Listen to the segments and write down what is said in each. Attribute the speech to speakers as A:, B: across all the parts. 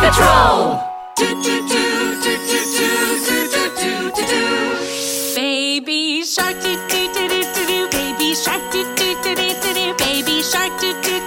A: Patrol!
B: Baby shark, do do do do do, baby shark, do do do do do, baby shark, do do.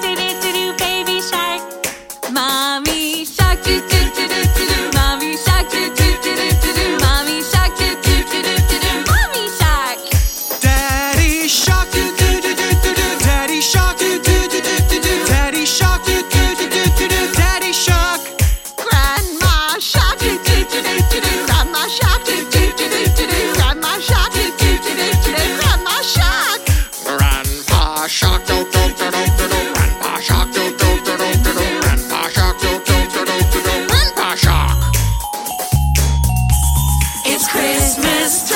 B: Christmas time.